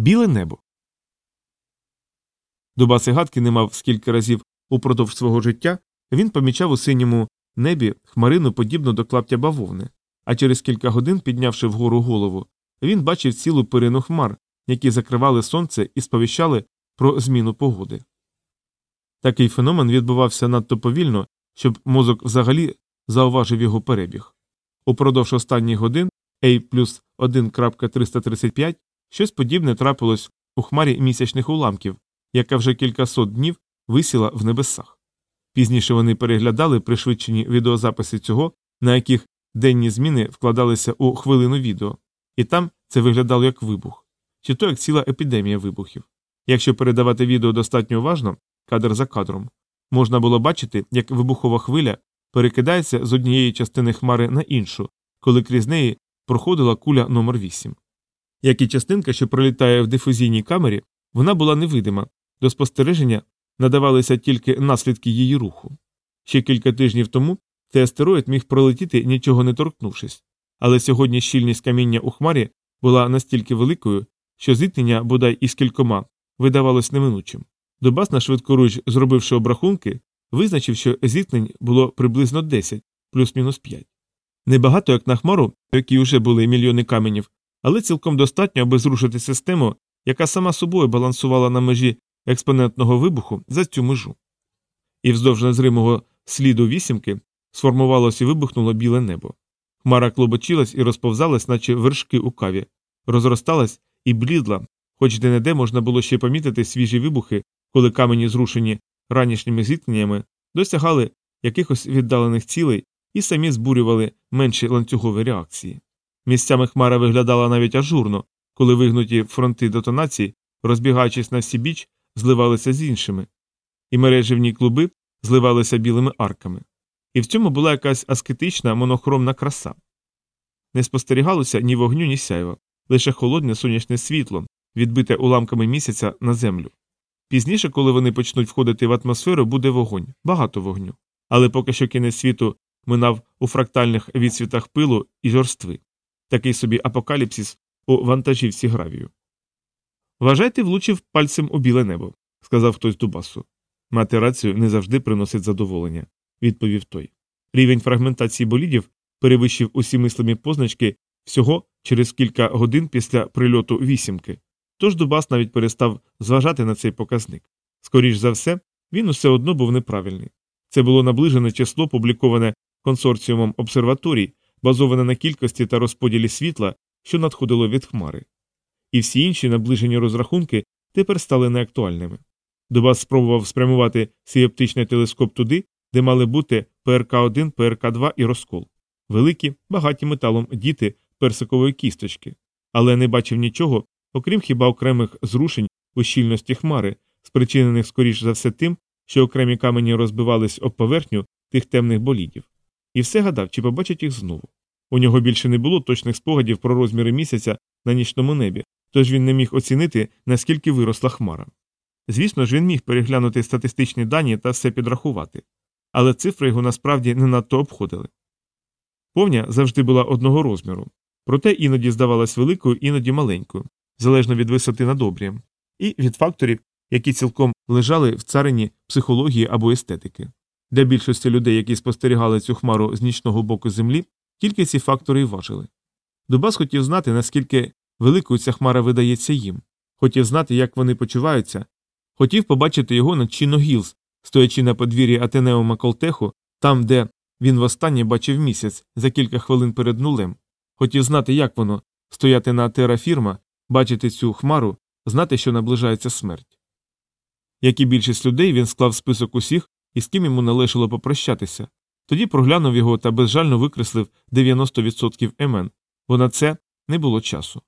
Біле небо. Дубаси гадки не мав скільки разів упродовж свого життя, він помічав у синьому небі хмарину подібну до клаптя бавовни, а через кілька годин, піднявши вгору голову, він бачив цілу перину хмар, які закривали сонце і сповіщали про зміну погоди. Такий феномен відбувався надто повільно, щоб мозок взагалі зауважив його перебіг. Упродовж останніх годин A плюс 1.335 щось подібне трапилось у хмарі місячних уламків, яка вже кількасот днів висіла в небесах. Пізніше вони переглядали пришвидшені відеозаписи цього, на яких денні зміни вкладалися у хвилину відео, і там це виглядало як вибух, чи то як ціла епідемія вибухів. Якщо передавати відео достатньо уважно, кадр за кадром, можна було бачити, як вибухова хвиля перекидається з однієї частини хмари на іншу, коли крізь неї проходила куля номер 8 Як і частинка, що пролітає в дифузійній камері, вона була невидима, до спостереження надавалися тільки наслідки її руху. Ще кілька тижнів тому цей астероїд міг пролетіти, нічого не торкнувшись, але сьогодні щільність каміння у хмарі була настільки великою, що зіткнення, бодай із кількома, видавалось неминучим. Дубас на швидкоруч, зробивши обрахунки, визначив, що зіткнень було приблизно 10 плюс-мінус 5. Небагато як на хмару, які вже були мільйони каменів, але цілком достатньо, аби зрушити систему, яка сама собою балансувала на межі експонентного вибуху за цю межу. І вздовж незримого сліду вісімки сформувалось і вибухнуло біле небо. Хмара клобочилась і розповзалась, наче вершки у каві, розросталась і блідла, хоч де неде можна було ще помітити свіжі вибухи, коли камені, зрушені ранішніми зіткненнями, досягали якихось віддалених цілей і самі збурювали менші ланцюгові реакції. Місцями хмара виглядала навіть ажурно, коли вигнуті фронти детонацій, розбігаючись на всі біч, зливалися з іншими, і мереживні клуби зливалися білими арками. І в цьому була якась аскетична монохромна краса. Не спостерігалося ні вогню, ні сяйва, лише холодне сонячне світло, відбите уламками місяця на землю. Пізніше, коли вони почнуть входити в атмосферу, буде вогонь, багато вогню. Але поки що кінець світу минав у фрактальних відсвітах пилу і жорстви, такий собі апокаліпсис у вантажівці гравію. Вважайте, влучив пальцем у біле небо, сказав хтось Дубасу. Мати рацію не завжди приносить задоволення, відповів той. Рівень фрагментації болідів перевищив усі мислимі позначки всього через кілька годин після прильоту вісімки, тож Дубас навіть перестав зважати на цей показник. Скоріш за все, він усе одно був неправильний. Це було наближене число, публіковане консорціумом обсерваторій, базоване на кількості та розподілі світла, що надходило від хмари. І всі інші наближені розрахунки тепер стали неактуальними. Дубас спробував спрямувати свій оптичний телескоп туди, де мали бути ПРК-1, ПРК-2 і розкол, великі, багаті металом діти персикової кісточки, але не бачив нічого, окрім хіба окремих зрушень у щільності хмари, спричинених скоріш за все тим, що окремі камені розбивались об поверхню тих темних болідів. І все гадав, чи побачить їх знову. У нього більше не було точних спогадів про розміри місяця на нічному небі, тож він не міг оцінити, наскільки виросла хмара. Звісно ж, він міг переглянути статистичні дані та все підрахувати, але цифри його насправді не надто обходили. Повня завжди була одного розміру, проте іноді здавалась великою, іноді маленькою, залежно від висоти над обрієм, і від факторів, які цілком лежали в царині психології або естетики. Для більшості людей, які спостерігали цю хмару з нічного боку землі, тільки ці фактори й важили. Дубас хотів знати, наскільки великою ця хмара видається їм, хотів знати, як вони почуваються, хотів побачити його над Чіно Гілз, стоячи на подвір'ї Атенеума Колтеху, там, де він востаннє бачив місяць за кілька хвилин перед нулем, хотів знати, як воно стояти на терафірма, бачити цю хмару, знати, що наближається смерть. Як і більшість людей, він склав список усіх, із ким йому належало попрощатися, тоді проглянув його та безжально викреслив 90% імен, бо на це не було часу.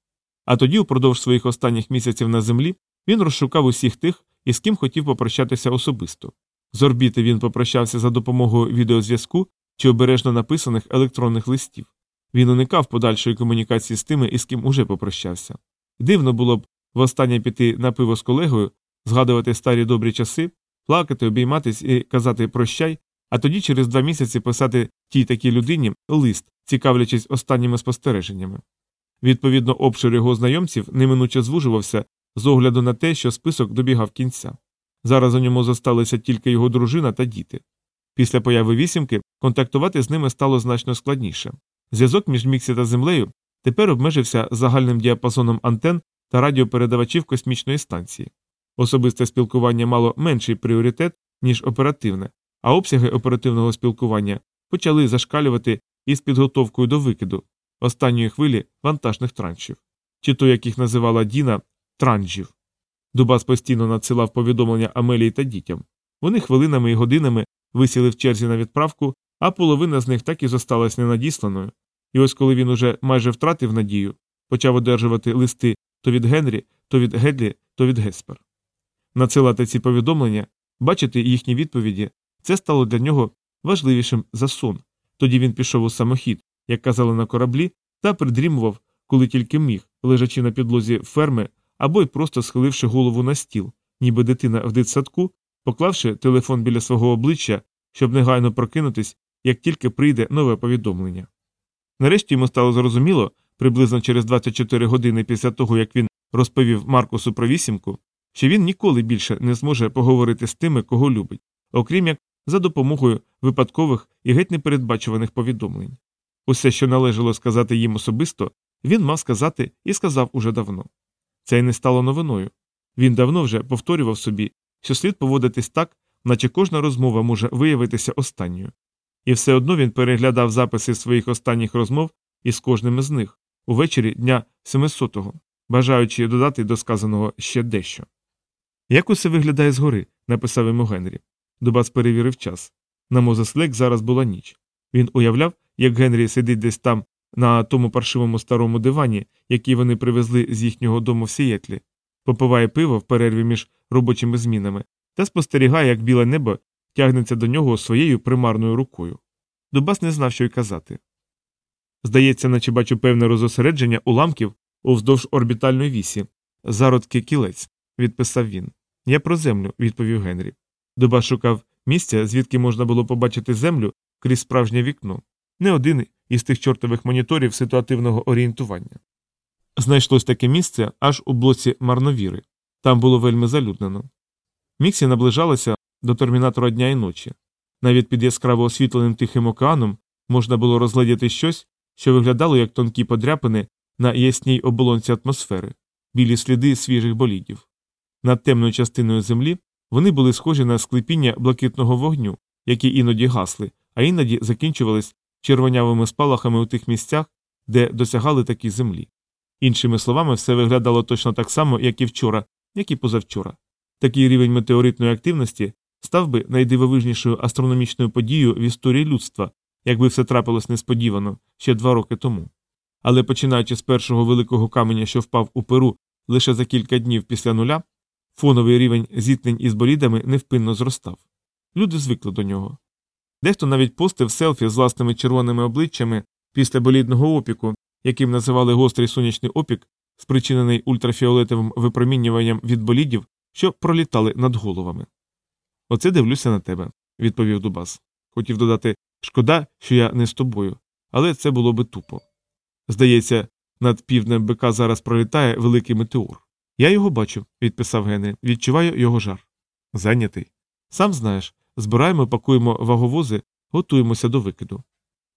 А тоді, упродовж своїх останніх місяців на землі, він розшукав усіх тих, із ким хотів попрощатися особисто. З орбіти він попрощався за допомогою відеозв'язку чи обережно написаних електронних листів. Він уникав подальшої комунікації з тими, із ким уже попрощався. Дивно було б востаннє піти на пиво з колегою, згадувати старі добрі часи, плакати, обійматись і казати прощай, а тоді через два місяці писати тій такій людині лист, цікавлячись останніми спостереженнями. Відповідно, обшир його знайомців неминуче звужувався з огляду на те, що список добігав кінця. Зараз у ньому зосталися тільки його дружина та діти. Після появи вісімки контактувати з ними стало значно складніше. Зв'язок між Міксі та землею тепер обмежився загальним діапазоном антен та радіопередавачів космічної станції. Особисте спілкування мало менший пріоритет, ніж оперативне, а обсяги оперативного спілкування почали зашкалювати із підготовкою до викиду останньої хвилі вантажних траншів, чи то, як їх називала Діна, транжів. Дубас постійно надсилав повідомлення Амелії та дітям. Вони хвилинами і годинами висіли в черзі на відправку, а половина з них так і зосталась ненадісланою. І ось коли він уже майже втратив надію, почав одержувати листи то від Генрі, то від Гедлі, то від Геспер. Надсилати ці повідомлення, бачити їхні відповіді, це стало для нього важливішим за сон. Тоді він пішов у самохід, як казали на кораблі, та придрімував, коли тільки міг, лежачи на підлозі ферми або й просто схиливши голову на стіл, ніби дитина в дитсадку, поклавши телефон біля свого обличчя, щоб негайно прокинутись, як тільки прийде нове повідомлення. Нарешті йому стало зрозуміло, приблизно через 24 години після того, як він розповів Маркусу про вісімку, що він ніколи більше не зможе поговорити з тими, кого любить, окрім як за допомогою випадкових і геть непередбачуваних повідомлень. Усе, що належало сказати їм особисто, він мав сказати і сказав уже давно. Це й не стало новиною. Він давно вже повторював собі, що слід поводитись так, наче кожна розмова може виявитися останньою. І все одно він переглядав записи своїх останніх розмов із кожним із них увечері дня 700-го, бажаючи додати до сказаного ще дещо. Як усе виглядає згори, написав йому Генрі. Дубас перевірив час. На Мозеслек зараз була ніч. Він уявляв, як Генрі сидить десь там на тому паршивому старому дивані, який вони привезли з їхнього дому в Сієтлі, попиває пиво в перерві між робочими змінами та спостерігає, як біле небо тягнеться до нього своєю примарною рукою. Дубас не знав, що й казати. Здається, наче бачу певне розосередження уламків уздовж орбітальної вісі, зародки кілець, відписав він. Я про землю, відповів Генрі. Дубас шукав місця, звідки можна було побачити землю крізь справжнє вікно, не один із тих чортових моніторів ситуативного орієнтування. Знайшлось таке місце аж у блоці марновіри. Там було вельми залюднено. Міксі наближалася до термінатора дня і ночі. Навіть під яскраво освітленим тихим океаном можна було розглядіти щось, що виглядало як тонкі подряпини на ясній оболонці атмосфери, білі сліди свіжих болідів. Над темною частиною землі вони були схожі на склепіння блакитного вогню, які іноді гасли, а іноді закінчувались червонявими спалахами у тих місцях, де досягали такі землі. Іншими словами, все виглядало точно так само, як і вчора, як і позавчора. Такий рівень метеоритної активності став би найдивовижнішою астрономічною подією в історії людства, якби все трапилось несподівано ще два роки тому. Але починаючи з першого великого каменя, що впав у Перу лише за кілька днів після нуля, фоновий рівень зіткнень із болідами невпинно зростав. Люди звикли до нього. Дехто навіть постив селфі з власними червоними обличчями після болідного опіку, яким називали гострий сонячний опік, спричинений ультрафіолетовим випромінюванням від болідів, що пролітали над головами. Оце дивлюся на тебе, відповів Дубас. Хотів додати шкода, що я не з тобою, але це було би тупо. Здається, над півднем бика зараз пролітає великий метеор. Я його бачу, відписав Генрі, відчуваю його жар. Зайнятий. Сам знаєш, збираємо, пакуємо ваговози, готуємося до викиду.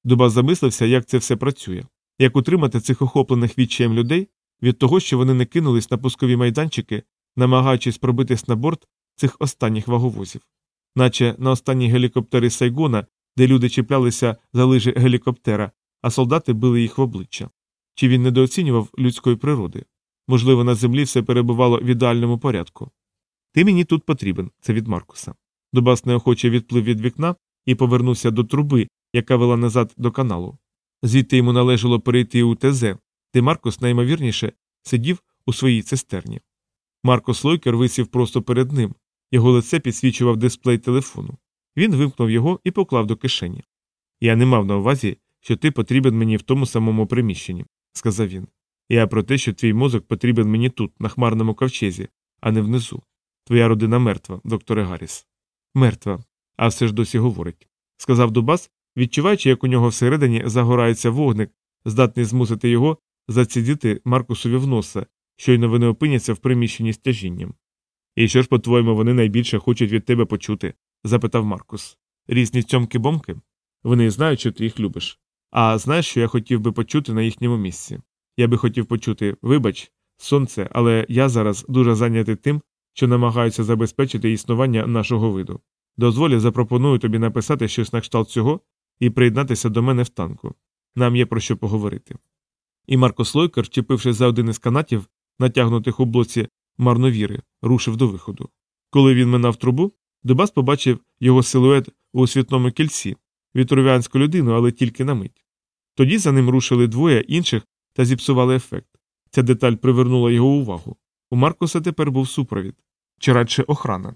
Дубас замислився, як це все працює, як утримати цих охоплених відчаєм людей від того, що вони не кинулись на пускові майданчики, намагаючись пробитись на борт цих останніх ваговозів, наче на останні гелікоптери Сайгона, де люди чіплялися за лижі гелікоптера, а солдати били їх в обличчя. Чи він недооцінював людської природи? Можливо, на землі все перебувало в ідеальному порядку. Ти мені тут потрібен, це від Маркуса. Дубас неохоче відплив від вікна і повернувся до труби, яка вела назад до каналу. Звідти йому належало перейти у ТЗ, де Маркус наймовірніше сидів у своїй цистерні. Маркус Лойкер висів просто перед ним, його лице підсвічував дисплей телефону. Він вимкнув його і поклав до кишені. Я не мав на увазі, що ти потрібен мені в тому самому приміщенні, сказав він. Я про те, що твій мозок потрібен мені тут, на хмарному ковчезі, а не внизу. Твоя родина мертва, докторе Гарріс. Мертва, а все ж досі говорить, сказав Дубас, відчуваючи, як у нього всередині загорається вогник, здатний змусити його зацідіти Маркусові в носа, щойно вони опиняться в приміщенні з тяжінням. І що ж, по-твоєму, вони найбільше хочуть від тебе почути? запитав Маркус. Різні цьомки бомки? Вони знають, що ти їх любиш. А знаєш, що я хотів би почути на їхньому місці? Я би хотів почути, вибач, сонце, але я зараз дуже зайнятий тим, що намагаюся забезпечити існування нашого виду. Дозволь, я запропоную тобі написати щось на кшталт цього і приєднатися до мене в танку. Нам є про що поговорити. І Марко Слойкер, чіпившись за один із канатів, натягнутих у блоці марновіри, рушив до виходу. Коли він минав трубу, Дубас побачив його силует у світному кільці, вітрувянську людину, але тільки на мить. Тоді за ним рушили двоє інших та зіпсували ефект. Ця деталь привернула його увагу. У Маркуса тепер був супровід, чи радше охрана.